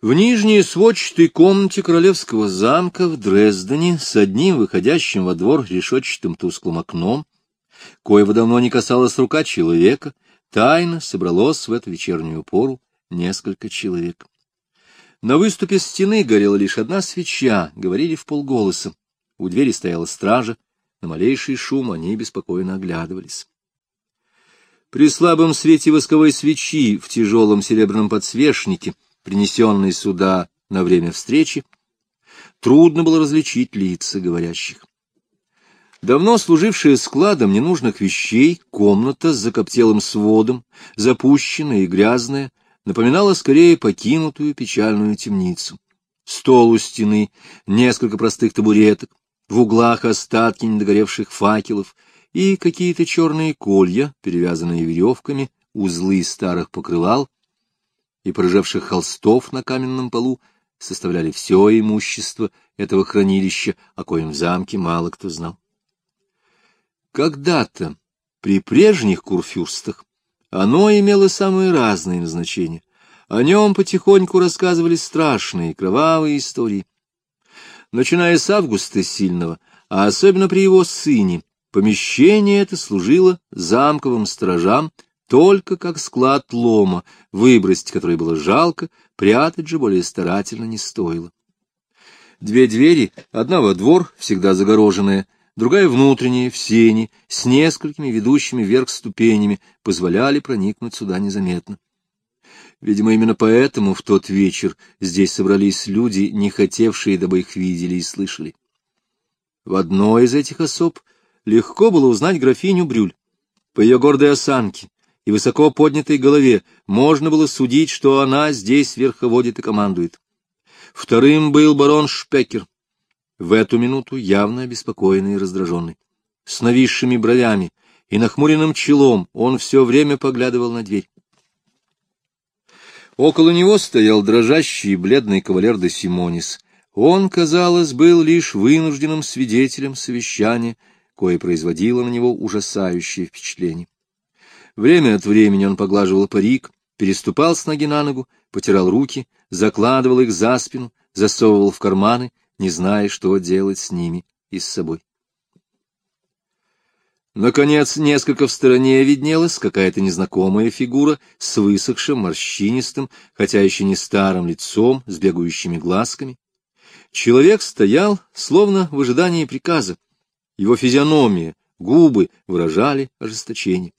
В нижней сводчатой комнате королевского замка в Дрездене с одним выходящим во двор решетчатым тусклым окном, коего давно не касалась рука человека, тайно собралось в эту вечернюю пору несколько человек. На выступе стены горела лишь одна свеча, говорили в полголоса. У двери стояла стража, на малейший шум они беспокойно оглядывались. При слабом свете восковой свечи в тяжелом серебряном подсвечнике — принесенный сюда на время встречи, трудно было различить лица говорящих. Давно служившая складом ненужных вещей, комната с закоптелым сводом, запущенная и грязная, напоминала скорее покинутую печальную темницу. Стол у стены, несколько простых табуреток, в углах остатки недогоревших факелов и какие-то черные колья, перевязанные веревками, узлы старых покрывал, и порыжевших холстов на каменном полу составляли все имущество этого хранилища, о коем в замке мало кто знал. Когда-то, при прежних курфюрстах, оно имело самые разные назначения. О нем потихоньку рассказывали страшные кровавые истории. Начиная с Августа Сильного, а особенно при его сыне, помещение это служило замковым сторожам только как склад лома, выбросить который было жалко, прятать же более старательно не стоило. Две двери, одна во двор, всегда загороженная, другая внутренняя, в сени, с несколькими ведущими вверх ступенями, позволяли проникнуть сюда незаметно. Видимо, именно поэтому в тот вечер здесь собрались люди, не хотевшие, дабы их видели и слышали. В одной из этих особ легко было узнать графиню Брюль. По ее гордой осанке, и высоко поднятой голове можно было судить, что она здесь верховодит и командует. Вторым был барон Шпекер, в эту минуту явно обеспокоенный и раздраженный. С нависшими бровями и нахмуренным челом он все время поглядывал на дверь. Около него стоял дрожащий и бледный кавалер де Симонис. Он, казалось, был лишь вынужденным свидетелем совещания, кое производило на него ужасающее впечатление. Время от времени он поглаживал парик, переступал с ноги на ногу, потирал руки, закладывал их за спину, засовывал в карманы, не зная, что делать с ними и с собой. Наконец, несколько в стороне виднелась какая-то незнакомая фигура с высохшим, морщинистым, хотя еще не старым лицом, с бегающими глазками. Человек стоял, словно в ожидании приказа. Его физиономия, губы выражали ожесточение.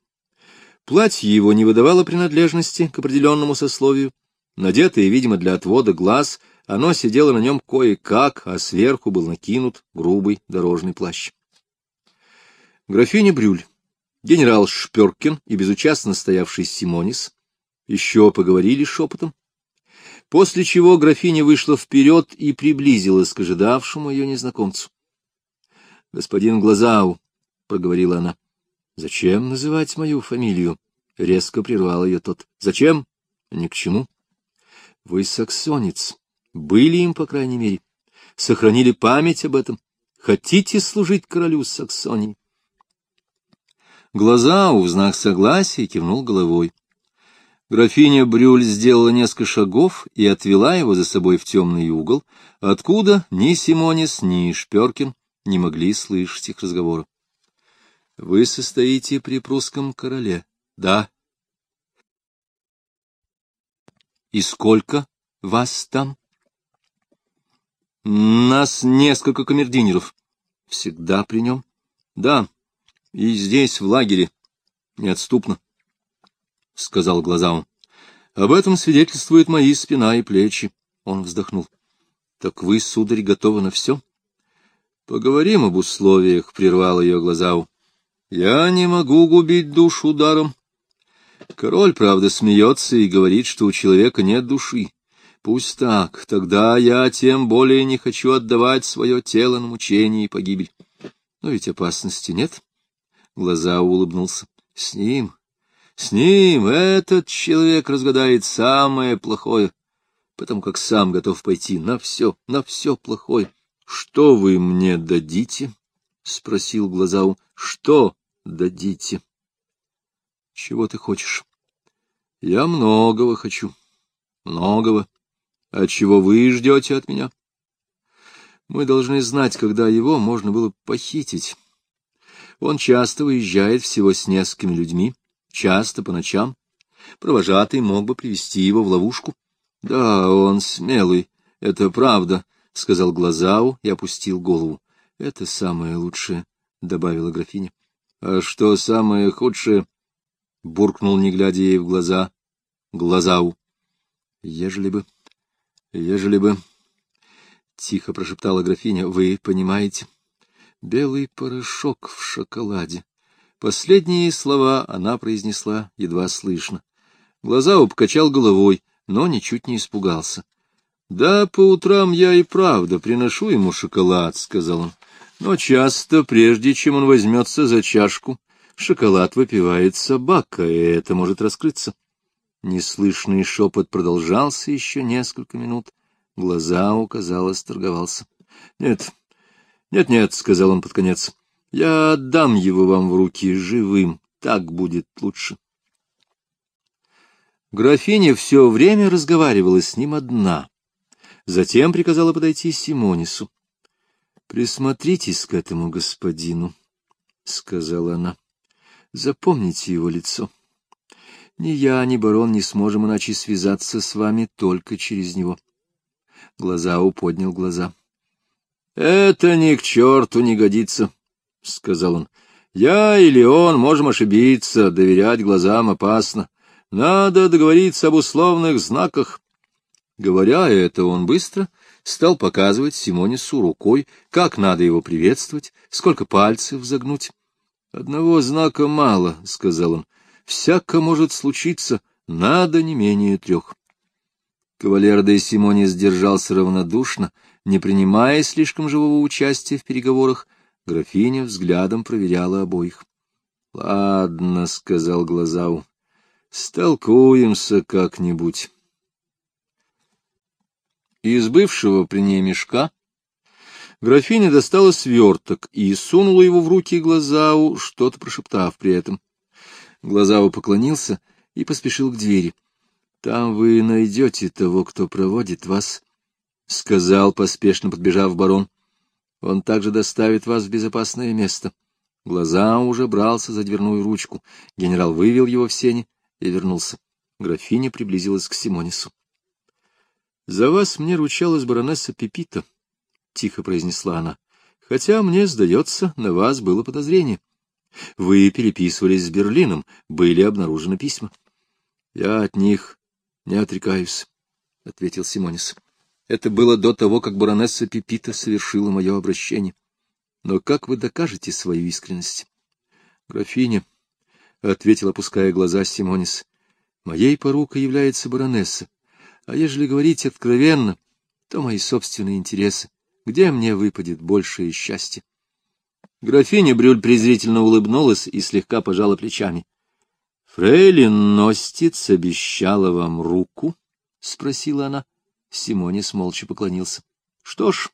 Платье его не выдавало принадлежности к определенному сословию. Надетое, видимо, для отвода глаз, оно сидело на нем кое-как, а сверху был накинут грубый дорожный плащ. Графиня Брюль, генерал Шперкин и безучастно стоявший Симонис еще поговорили шепотом, после чего графиня вышла вперед и приблизилась к ожидавшему ее незнакомцу. — Господин Глазау, — проговорила она, — Зачем называть мою фамилию? Резко прервал ее тот. Зачем? Ни к чему. Вы саксонец. Были им, по крайней мере. Сохранили память об этом. Хотите служить королю Саксонии? Глаза в знак согласия кивнул головой. Графиня Брюль сделала несколько шагов и отвела его за собой в темный угол, откуда ни Симонис, ни Шперкин не могли слышать их разговора. Вы состоите при прусском короле? Да. И сколько вас там? Нас несколько камердинеров. Всегда при нем? Да. И здесь, в лагере. Неотступно. — сказал глазам. Об этом свидетельствуют мои спина и плечи. Он вздохнул. — Так вы, сударь, готовы на все? — Поговорим об условиях, — прервал ее глазау. Я не могу губить душу даром. Король, правда, смеется и говорит, что у человека нет души. Пусть так, тогда я тем более не хочу отдавать свое тело на мучение и погибель. Но ведь опасности нет. Глаза улыбнулся. С ним, с ним этот человек разгадает самое плохое, потому как сам готов пойти на все, на все плохое. — Что вы мне дадите? — спросил Глазау. — Что дадите. Чего ты хочешь? Я многого хочу. Многого. А чего вы ждете от меня? Мы должны знать, когда его можно было похитить. Он часто выезжает всего с несколькими людьми, часто по ночам. Провожатый мог бы привести его в ловушку. — Да, он смелый, это правда, — сказал Глазау и опустил голову. — Это самое лучшее, — добавила графиня. — А что самое худшее? — буркнул, не глядя ей в глаза, Глазау. — Ежели бы... Ежели бы... — тихо прошептала графиня. — Вы понимаете? Белый порошок в шоколаде. Последние слова она произнесла едва слышно. Глаза покачал головой, но ничуть не испугался. — Да, по утрам я и правда приношу ему шоколад, — сказал он. — Но часто, прежде чем он возьмется за чашку, шоколад выпивает собака, и это может раскрыться. Неслышный шепот продолжался еще несколько минут. Глаза у, казалось, торговался. — Нет, нет-нет, — сказал он под конец, — я отдам его вам в руки живым, так будет лучше. Графиня все время разговаривала с ним одна. Затем приказала подойти Симонису. — Присмотритесь к этому господину, — сказала она. — Запомните его лицо. Ни я, ни барон не сможем иначе связаться с вами только через него. Глаза поднял глаза. — Это ни к черту не годится, — сказал он. — Я или он можем ошибиться, доверять глазам опасно. Надо договориться об условных знаках. Говоря это, он быстро стал показывать Симонису рукой, как надо его приветствовать, сколько пальцев загнуть. — Одного знака мало, — сказал он. Всяко может случиться, надо не менее трех. Кавалер де Симони сдержался равнодушно, не принимая слишком живого участия в переговорах, графиня взглядом проверяла обоих. — Ладно, — сказал Глазау, — столкуемся как-нибудь. Из бывшего при ней мешка графиня достала сверток и сунула его в руки Глазау, что-то прошептав при этом. Глазао поклонился и поспешил к двери. — Там вы найдете того, кто проводит вас, — сказал, поспешно подбежав барон. — Он также доставит вас в безопасное место. Глаза уже брался за дверную ручку. Генерал вывел его в сени и вернулся. Графиня приблизилась к Симонису. — За вас мне ручалась баронесса Пепита, — тихо произнесла она, — хотя, мне сдается, на вас было подозрение. Вы переписывались с Берлином, были обнаружены письма. — Я от них не отрекаюсь, — ответил Симонис. Это было до того, как баронесса Пипита совершила мое обращение. Но как вы докажете свою искренность? — Графиня, — ответил, опуская глаза Симонис, — моей порукой является баронесса. А ежели говорить откровенно, то мои собственные интересы. Где мне выпадет большее счастье? Графиня Брюль презрительно улыбнулась и слегка пожала плечами. — Фрейлин Ностиц обещала вам руку? — спросила она. Симонис молча поклонился. — Что ж,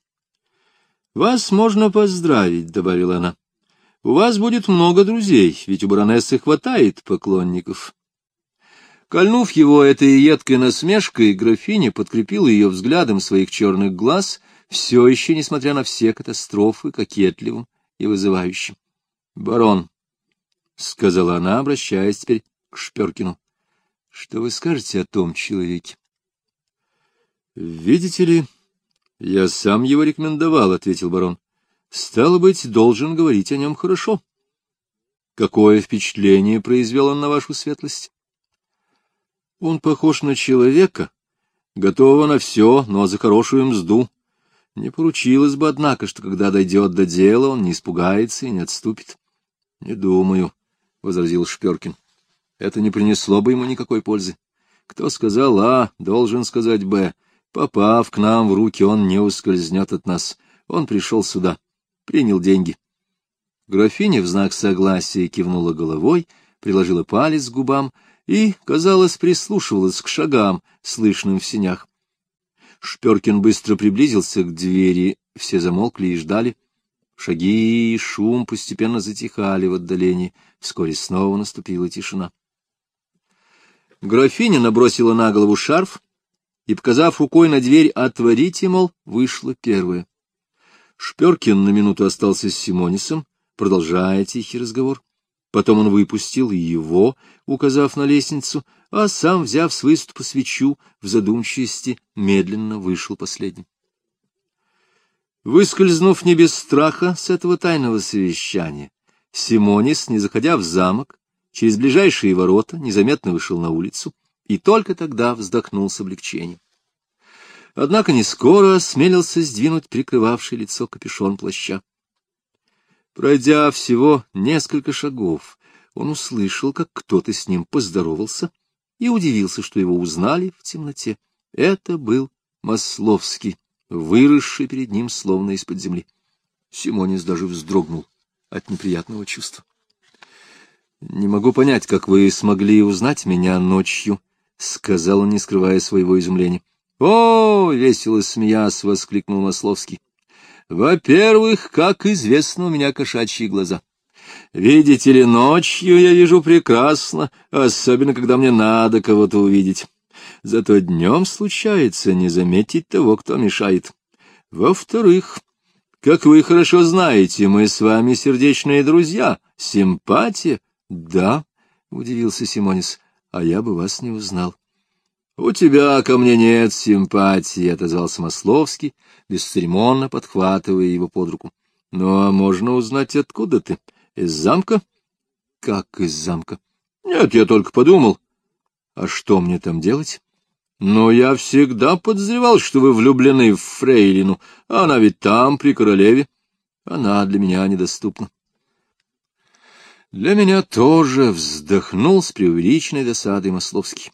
вас можно поздравить, — добавила она. — У вас будет много друзей, ведь у баронессы хватает поклонников. Кольнув его этой едкой насмешкой, графиня подкрепила ее взглядом своих черных глаз, все еще, несмотря на все катастрофы, кокетливым и вызывающим. — Барон, — сказала она, обращаясь теперь к Шперкину, — что вы скажете о том человеке? — Видите ли, я сам его рекомендовал, — ответил барон. — Стало быть, должен говорить о нем хорошо. Какое впечатление произвел он на вашу светлость? Он похож на человека, готового на все, но за хорошую мзду, не поручилось бы, однако, что когда дойдет до дела, он не испугается и не отступит. — Не думаю, — возразил Шперкин. — Это не принесло бы ему никакой пользы. Кто сказал А, должен сказать Б. Попав к нам в руки, он не ускользнет от нас. Он пришел сюда, принял деньги. Графиня в знак согласия кивнула головой, приложила палец к губам и, казалось, прислушивалась к шагам, слышным в сенях. Шперкин быстро приблизился к двери, все замолкли и ждали. Шаги и шум постепенно затихали в отдалении. Вскоре снова наступила тишина. Графиня набросила на голову шарф и, показав рукой на дверь «Отворите», мол, вышла первая. Шперкин на минуту остался с Симонисом, продолжая тихий разговор. Потом он выпустил его, указав на лестницу, а сам, взяв с выступа свечу, в задумчивости медленно вышел последним. Выскользнув не без страха с этого тайного совещания, Симонис, не заходя в замок, через ближайшие ворота незаметно вышел на улицу и только тогда вздохнул с облегчением. Однако не скоро осмелился сдвинуть прикрывавший лицо капюшон плаща. Пройдя всего несколько шагов, он услышал, как кто-то с ним поздоровался и удивился, что его узнали в темноте. Это был Масловский, выросший перед ним словно из-под земли. Симонис даже вздрогнул от неприятного чувства. — Не могу понять, как вы смогли узнать меня ночью, — сказал он, не скрывая своего изумления. — О, весело смеясь, — воскликнул Масловский. Во-первых, как известно, у меня кошачьи глаза. Видите ли, ночью я вижу прекрасно, особенно когда мне надо кого-то увидеть. Зато днем случается не заметить того, кто мешает. Во-вторых, как вы хорошо знаете, мы с вами сердечные друзья. Симпатия? Да, — удивился Симонис, — а я бы вас не узнал. — У тебя ко мне нет симпатии, — отозвался Масловский, бесцеремонно подхватывая его под руку. — Ну, а можно узнать, откуда ты? Из замка? — Как из замка? — Нет, я только подумал. — А что мне там делать? — Но я всегда подозревал, что вы влюблены в Фрейлину. Она ведь там, при королеве. Она для меня недоступна. Для меня тоже вздохнул с преувеличенной досадой Масловский.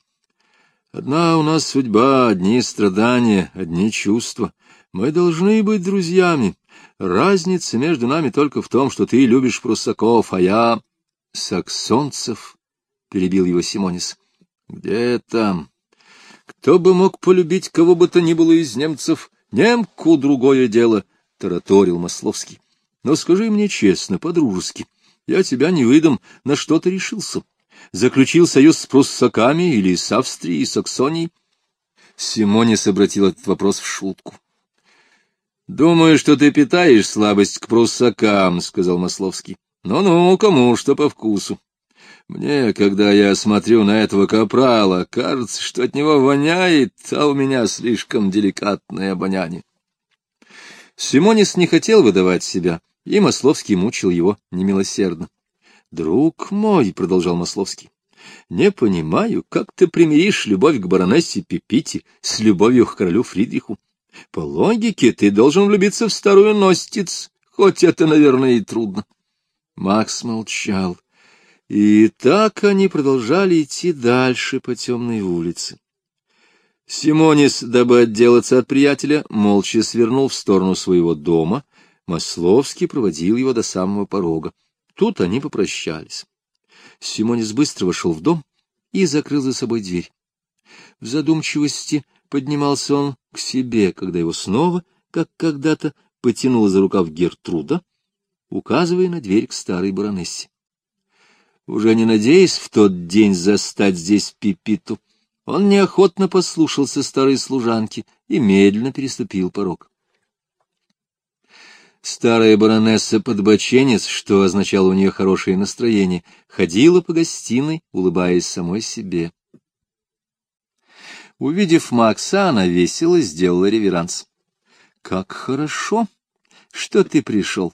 Одна у нас судьба, одни страдания, одни чувства. Мы должны быть друзьями. Разница между нами только в том, что ты любишь прусаков, а я — саксонцев, — перебил его Симонис. — Где там? Кто бы мог полюбить кого бы то ни было из немцев? Немку другое дело, — тараторил Масловский. — Но скажи мне честно, по-дружески, я тебя не выдам, на что ты решился заключил союз с пруссаками или с Австрией и Саксонией? Симонис обратил этот вопрос в шутку. — Думаю, что ты питаешь слабость к пруссакам, — сказал Масловский. Ну — Ну-ну, кому что по вкусу. Мне, когда я смотрю на этого капрала, кажется, что от него воняет, а у меня слишком деликатное обоняние. Симонис не хотел выдавать себя, и Масловский мучил его немилосердно. Друг мой, — продолжал Масловский, — не понимаю, как ты примиришь любовь к баронессе Пипите с любовью к королю Фридриху. По логике ты должен влюбиться в старую Ностиц, хоть это, наверное, и трудно. Макс молчал. И так они продолжали идти дальше по темной улице. Симонис, дабы отделаться от приятеля, молча свернул в сторону своего дома. Масловский проводил его до самого порога. Тут они попрощались. Симонис быстро вошел в дом и закрыл за собой дверь. В задумчивости поднимался он к себе, когда его снова, как когда-то, потянула за рукав Гертруда, указывая на дверь к старой баронессе. Уже не надеясь в тот день застать здесь Пипиту, он неохотно послушался старой служанки и медленно переступил порог. Старая баронесса подбоченец, что означало у нее хорошее настроение, ходила по гостиной, улыбаясь самой себе. Увидев Макса, она весело сделала реверанс. — Как хорошо, что ты пришел.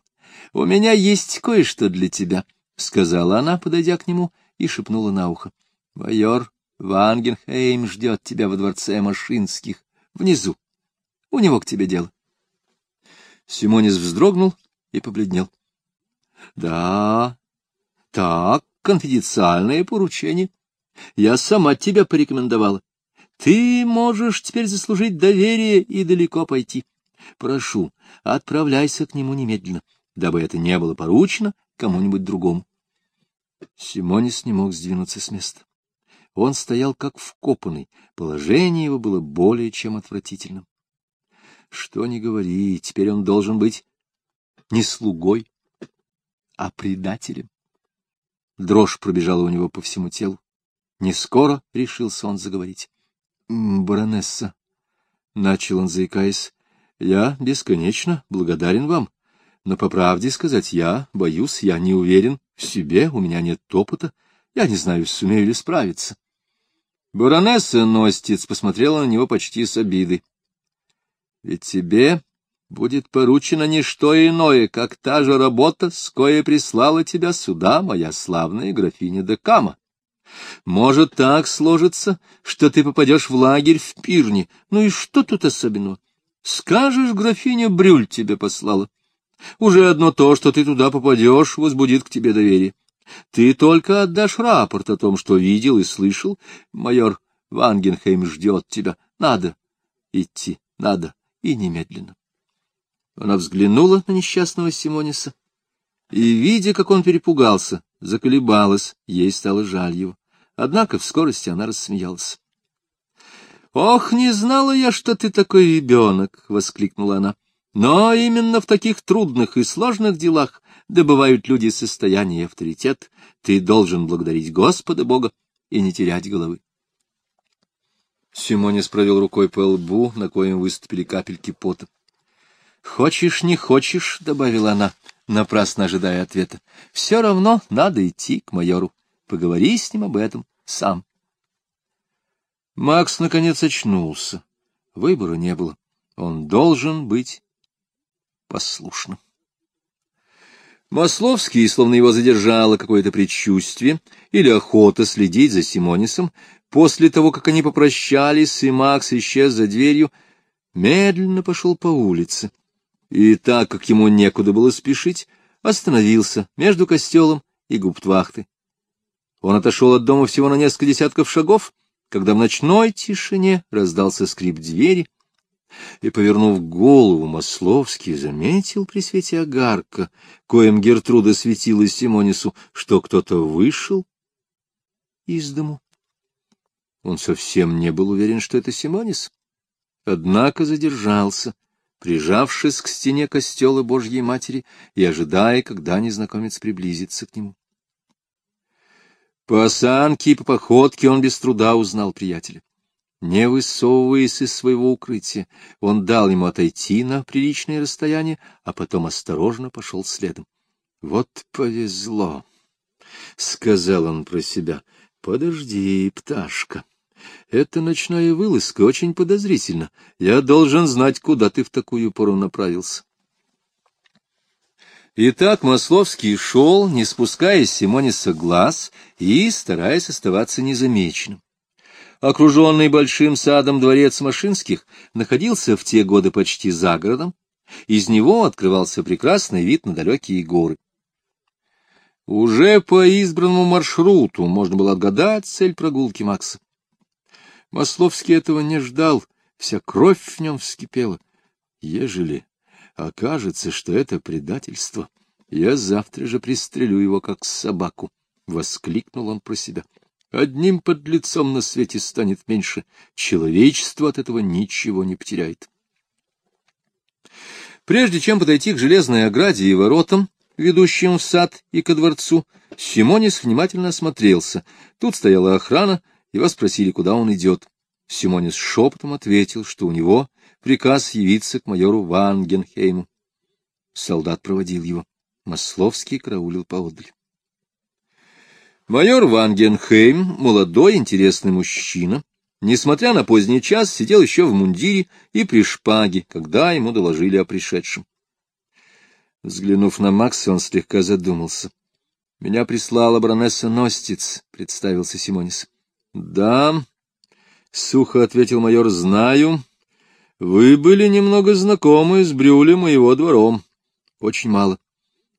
У меня есть кое-что для тебя, — сказала она, подойдя к нему, и шепнула на ухо. — Майор Вангенхейм ждет тебя во дворце Машинских, внизу. У него к тебе дело. Симонис вздрогнул и побледнел. — Да, так, конфиденциальное поручение. Я сама тебя порекомендовала. Ты можешь теперь заслужить доверие и далеко пойти. Прошу, отправляйся к нему немедленно, дабы это не было поручено кому-нибудь другому. Симонис не мог сдвинуться с места. Он стоял как вкопанный, положение его было более чем отвратительным. Что ни говори, теперь он должен быть не слугой, а предателем. Дрожь пробежала у него по всему телу. Не скоро решился он заговорить. — Баронесса, начал он, заикаясь, — я бесконечно благодарен вам. Но, по правде сказать, я боюсь, я не уверен в себе, у меня нет опыта, я не знаю, сумею ли справиться. Баронесса Ностиц посмотрела на него почти с обидой. — Ведь тебе будет поручено не что иное, как та же работа, с коей прислала тебя сюда моя славная графиня Декама. Может так сложится, что ты попадешь в лагерь в Пирне. Ну и что тут особенного? Скажешь, графиня Брюль тебе послала. Уже одно то, что ты туда попадешь, возбудит к тебе доверие. Ты только отдашь рапорт о том, что видел и слышал. Майор Вангенхейм ждет тебя. Надо идти, надо, и немедленно. Она взглянула на несчастного Симониса и, видя, как он перепугался, заколебалась, ей стало жаль его. Однако в скорости она рассмеялась. — Ох, не знала я, что ты такой ребенок! — воскликнула она. — Но именно в таких трудных и сложных делах добывают люди состояние и авторитет. Ты должен благодарить Господа Бога и не терять головы. Симонис провел рукой по лбу, на коем выступили капельки пота. — Хочешь, не хочешь, — добавила она, напрасно ожидая ответа, — все равно надо идти к майору. Поговори с ним об этом сам. Макс, наконец, очнулся. Выбора не было. Он должен быть послушным. Масловский, словно его задержало какое-то предчувствие или охота следить за Симонисом, после того, как они попрощались, и Макс исчез за дверью, медленно пошел по улице. И так как ему некуда было спешить, остановился между костелом и губтвахты. Он отошел от дома всего на несколько десятков шагов, когда в ночной тишине раздался скрип двери, и, повернув голову, Масловский заметил при свете огарка, коем Гертруда светила Симонису, что кто-то вышел из дому. Он совсем не был уверен, что это Симонис, однако задержался, прижавшись к стене костела Божьей Матери и ожидая, когда незнакомец приблизится к нему. По осанке и по походке он без труда узнал приятеля. Не высовываясь из своего укрытия, он дал ему отойти на приличное расстояние, а потом осторожно пошел следом. — Вот повезло, — сказал он про себя. — Подожди, пташка. Эта ночная вылазка очень подозрительна. Я должен знать, куда ты в такую пору направился. Итак, Масловский шел, не спуская с Симониса глаз и стараясь оставаться незамеченным. Окруженный большим садом дворец Машинских находился в те годы почти за городом, из него открывался прекрасный вид на далекие горы. Уже по избранному маршруту можно было отгадать цель прогулки Макса. Масловский этого не ждал, вся кровь в нем вскипела. Ежели Окажется, что это предательство. Я завтра же пристрелю его, как собаку, — воскликнул он про себя. Одним подлецом на свете станет меньше. Человечество от этого ничего не потеряет. Прежде чем подойти к железной ограде и воротам, ведущим в сад и ко дворцу, Симонис внимательно осмотрелся. Тут стояла охрана, его спросили, куда он идет. Симонис шепотом ответил, что у него приказ явиться к майору Вангенхейму. Солдат проводил его. Масловский караулил поодаль. Майор Вангенхейм, молодой, интересный мужчина, несмотря на поздний час, сидел еще в мундире и при шпаге, когда ему доложили о пришедшем. Взглянув на Макса, он слегка задумался. — Меня прислала баронесса Ностиц, — представился Симонис. — Да, — сухо ответил майор, — знаю. Вы были немного знакомы с Брюлем и его двором. Очень мало.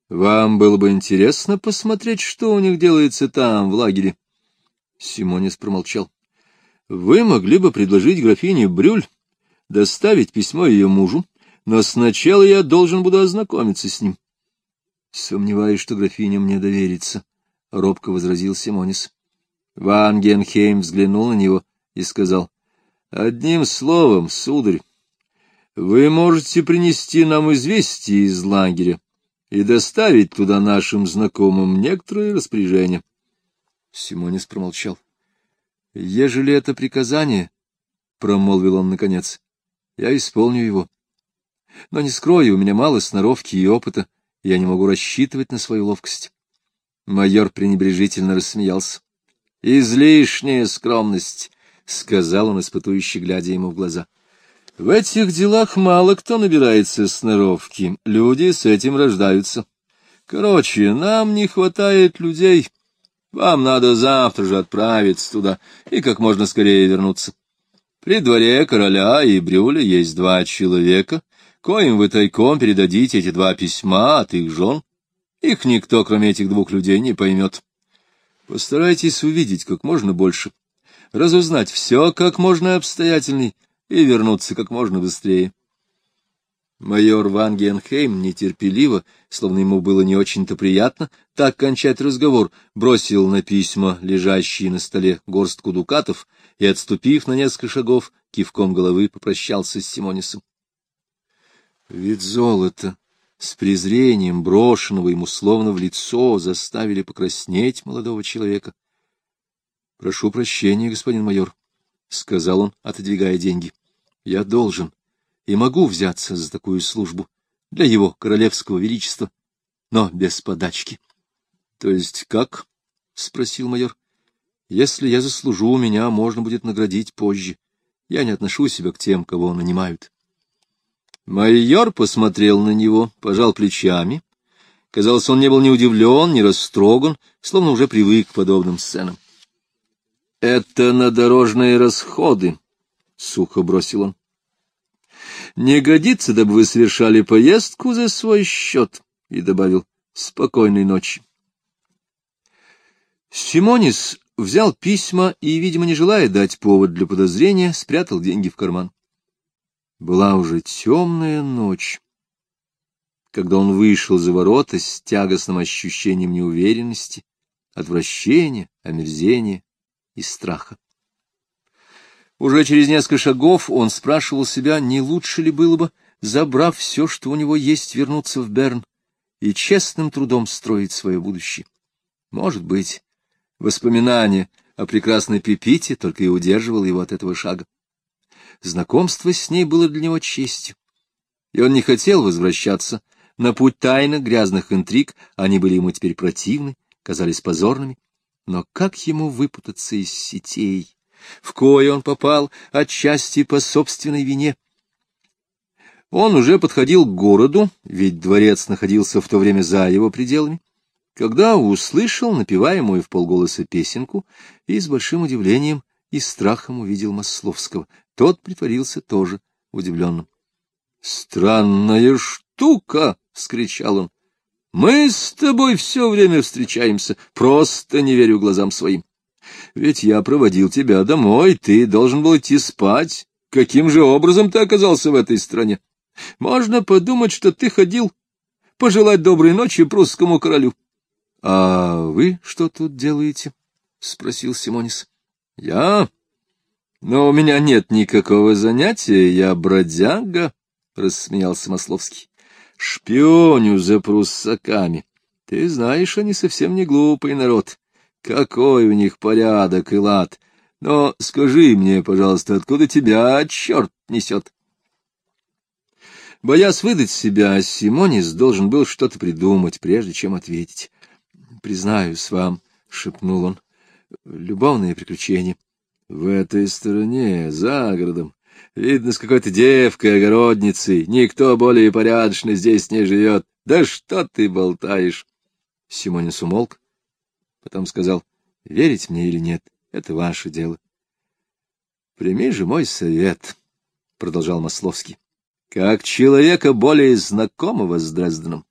Вам было бы интересно посмотреть, что у них делается там, в лагере. Симонис промолчал. Вы могли бы предложить графине Брюль доставить письмо ее мужу, но сначала я должен буду ознакомиться с ним. Сомневаюсь, что графиня мне доверится, — робко возразил Симонис. Ван Генхейм взглянул на него и сказал, — Одним словом, сударь, вы можете принести нам известие из лагеря и доставить туда нашим знакомым некоторые распоряжения. Симонис промолчал. — Ежели это приказание, — промолвил он наконец, — Я исполню его. Но не скрою, у меня мало сноровки и опыта, и я не могу рассчитывать на свою ловкость. Майор пренебрежительно рассмеялся. — Излишняя скромность, — сказал он, испытующий, глядя ему в глаза. — В этих делах мало кто набирается сноровки, люди с этим рождаются. Короче, нам не хватает людей. Вам надо завтра же отправиться туда и как можно скорее вернуться. При дворе короля и Брюля есть два человека, коим вы тайком передадите эти два письма от их жен. Их никто, кроме этих двух людей, не поймет. Постарайтесь увидеть как можно больше, разузнать все как можно обстоятельней и вернуться как можно быстрее. Майор Ван Генхейм нетерпеливо, словно ему было не очень-то приятно так кончать разговор, бросил на письма, лежащие на столе, горстку дукатов и, отступив на несколько шагов, кивком головы попрощался с Симонисом. Вид золота с презрением, брошенного ему словно в лицо, заставили покраснеть молодого человека. — Прошу прощения, господин майор, — сказал он, отодвигая деньги. — Я должен и могу взяться за такую службу для его королевского величества, но без подачки. — То есть как? — спросил майор. — Если я заслужу, меня можно будет наградить позже. Я не отношу себя к тем, кого нанимают. Майор посмотрел на него, пожал плечами. Казалось, он не был ни удивлен, ни растроган, словно уже привык к подобным сценам. — Это на дорожные расходы, — сухо бросил он. Не годится, дабы вы совершали поездку за свой счет, — и добавил спокойной ночи. Симонис взял письма и, видимо, не желая дать повод для подозрения, спрятал деньги в карман. Была уже темная ночь, когда он вышел за ворота с тягостным ощущением неуверенности, отвращения, омерзения и страха. Уже через несколько шагов он спрашивал себя, не лучше ли было бы, забрав все, что у него есть, вернуться в Берн и честным трудом строить свое будущее. Может быть, воспоминание о прекрасной Пепите только и удерживало его от этого шага. Знакомство с ней было для него честью, и он не хотел возвращаться на путь тайных грязных интриг, они были ему теперь противны, казались позорными. Но как ему выпутаться из сетей? В кое он попал отчасти по собственной вине. Он уже подходил к городу, ведь дворец находился в то время за его пределами, когда услышал напеваемую в полголоса песенку и с большим удивлением и страхом увидел Масловского. Тот притворился тоже удивленным. — Странная штука! — вскричал он. — Мы с тобой все время встречаемся, просто не верю глазам своим. Ведь я проводил тебя домой, ты должен был идти спать. Каким же образом ты оказался в этой стране? Можно подумать, что ты ходил пожелать доброй ночи прусскому королю. — А вы что тут делаете? — спросил Симонис. — Я? Но у меня нет никакого занятия, я бродяга, — рассмеялся Масловский. — Шпионю за пруссаками. Ты знаешь, они совсем не глупый народ. Какой у них порядок и лад! Но скажи мне, пожалуйста, откуда тебя черт несет? Боясь выдать себя, Симонис должен был что-то придумать, прежде чем ответить. — Признаюсь вам, — шепнул он, — любовные приключения. — В этой стороне, за городом. Видно, с какой-то девкой, огородницей. Никто более порядочно здесь не живет. Да что ты болтаешь? Симонис умолк, Потом сказал, верить мне или нет, это ваше дело. Прими же мой совет, — продолжал Масловский, — как человека более знакомого с Дрезденом.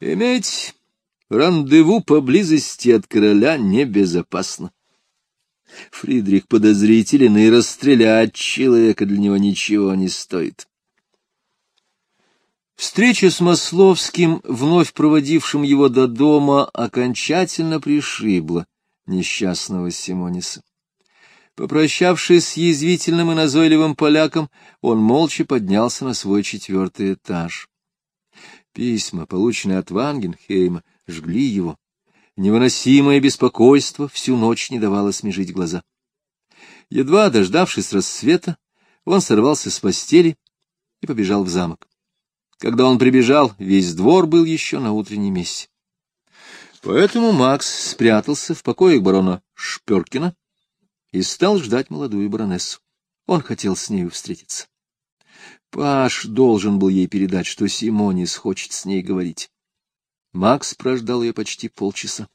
Иметь рандеву поблизости от короля небезопасно. Фридрих подозрителен, и расстрелять человека для него ничего не стоит. Встреча с Масловским, вновь проводившим его до дома, окончательно пришибла несчастного Симониса. Попрощавшись с язвительным и назойливым поляком, он молча поднялся на свой четвертый этаж. Письма, полученные от Вангенхейма, жгли его. Невыносимое беспокойство всю ночь не давало смежить глаза. Едва дождавшись рассвета, он сорвался с постели и побежал в замок. Когда он прибежал, весь двор был еще на утренней мессе. Поэтому Макс спрятался в покоях барона Шперкина и стал ждать молодую баронессу. Он хотел с нею встретиться. Паш должен был ей передать, что Симонис хочет с ней говорить. Макс прождал ее почти полчаса.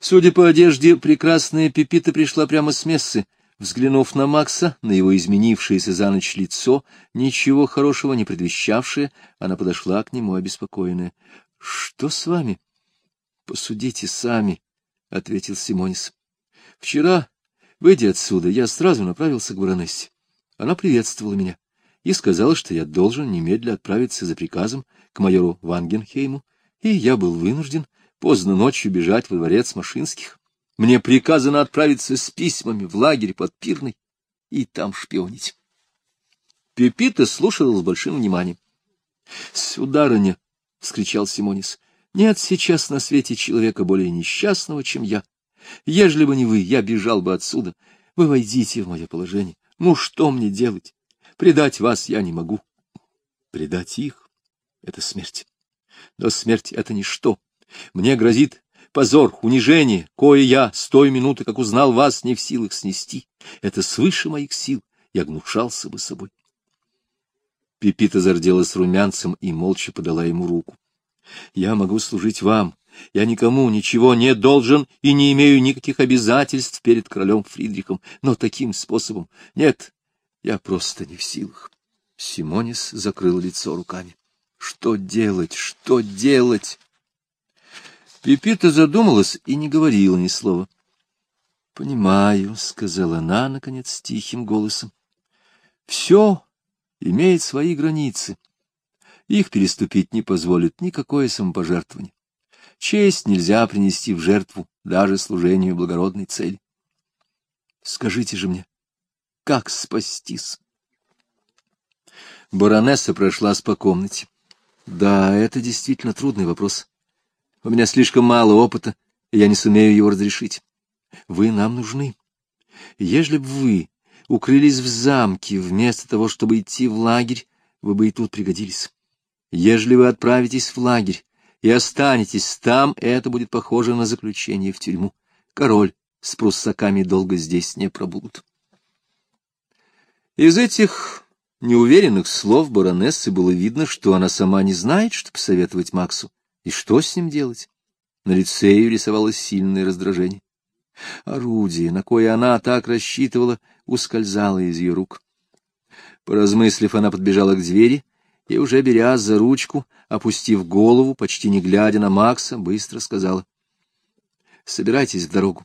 Судя по одежде, прекрасная Пепита пришла прямо с мессы. Взглянув на Макса, на его изменившееся за ночь лицо, ничего хорошего не предвещавшее, она подошла к нему обеспокоенная. — Что с вами? — Посудите сами, — ответил Симонис. — Вчера, выйдя отсюда, я сразу направился к баронессе. Она приветствовала меня и сказала, что я должен немедля отправиться за приказом к майору Вангенхейму, и я был вынужден поздно ночью бежать во дворец Машинских. Мне приказано отправиться с письмами в лагерь под Пирной и там шпионить. Пепита слушала с большим вниманием. — Сударыня! — вскричал Симонис. — Нет сейчас на свете человека более несчастного, чем я. Ежели бы не вы, я бежал бы отсюда. Вы войдите в мое положение. Ну, что мне делать? Предать вас я не могу. Предать их — это смерть. Но смерть — это ничто. Мне грозит позор, унижение, кое я с той минуты, как узнал вас, не в силах снести. Это свыше моих сил, я гнушался бы собой. Пепита зарделась румянцем и молча подала ему руку. — Я могу служить вам. Я никому ничего не должен и не имею никаких обязательств перед королем Фридрихом, но таким способом нет, я просто не в силах. Симонис закрыл лицо руками. Что делать? Что делать? Пепита задумалась и не говорила ни слова. — Понимаю, — сказала она, наконец, тихим голосом. — Все имеет свои границы. Их переступить не позволит никакое самопожертвование. Честь нельзя принести в жертву даже служению благородной цели. Скажите же мне, как спастись? Баронесса прошлась по комнате. Да, это действительно трудный вопрос. У меня слишком мало опыта, и я не сумею его разрешить. Вы нам нужны. Ежели бы вы укрылись в замке вместо того, чтобы идти в лагерь, вы бы и тут пригодились. Ежели вы отправитесь в лагерь и останетесь там, это будет похоже на заключение в тюрьму. Король с пруссаками долго здесь не пробудут. Из этих неуверенных слов баронессы было видно, что она сама не знает, что посоветовать Максу. И что с ним делать? На лице ее рисовалось сильное раздражение. Орудие, на кое она так рассчитывала, ускользало из ее рук. Поразмыслив, она подбежала к двери и, уже беря за ручку, опустив голову, почти не глядя на Макса, быстро сказала. — Собирайтесь в дорогу.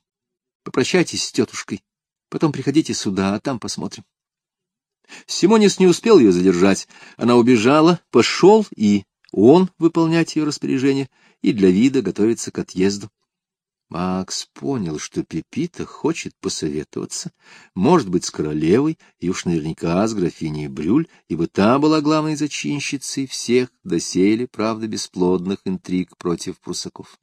Попрощайтесь с тетушкой. Потом приходите сюда, а там посмотрим. Симонис не успел ее задержать. Она убежала, пошел и он выполнять ее распоряжение и для вида готовиться к отъезду. Макс понял, что Пепита хочет посоветоваться, может быть, с королевой, и уж наверняка с графиней Брюль, ибо та была главной зачинщицей всех доселе, правда, бесплодных интриг против прусаков.